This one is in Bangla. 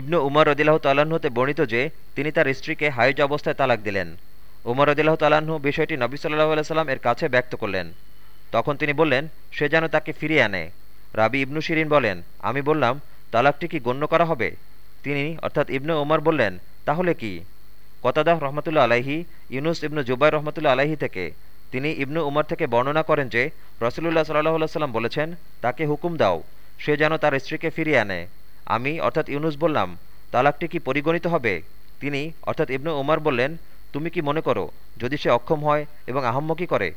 ইবনু উমর রদিল্লাহ তাল্লাহ্ন হতে বর্ণিত যে, তিনি তার স্ত্রীকে হাইজ অবস্থায় তালাক দিলেন। উমর রদিল্লাহ তাল্লাহ্ন বিষয়টি নবী সাল্লাহ আলাইসাল্লাম এর কাছে ব্যক্ত করলেন। তখন তিনি বললেন, সে যেন তাকে ফিরিয়ে আনে। রাবি ইবনু শিরিন বলেন, আমি বললাম, তালাকটি কি গণ্য করা হবে? তিনি, অর্থাৎ ইবনু উমর বললেন, তাহলে কি? কতাদাহ রহমতুল্লা আলাহি ইউনুস ইবনু জুবাই রহমতুল্লা আলাহি থেকে তিনি ইবনু উমর থেকে বর্ণনা করেন যে রসুল্লাহ সাল্লাহ সাল্লাম বলেছেন, তাকে হুকুম দাও, সে যেন তার স্ত্রীকে ফিরিয়ে আনে। আমি অর্থাৎ ইউনুস বললাম, তালাকটি কি পরিগণিত হবে? তিনি অর্থাৎ ইবনু উমার বললেন, তুমি কি মনে করো, যদি সে অক্ষম হয় এবং আহম্মকি করে?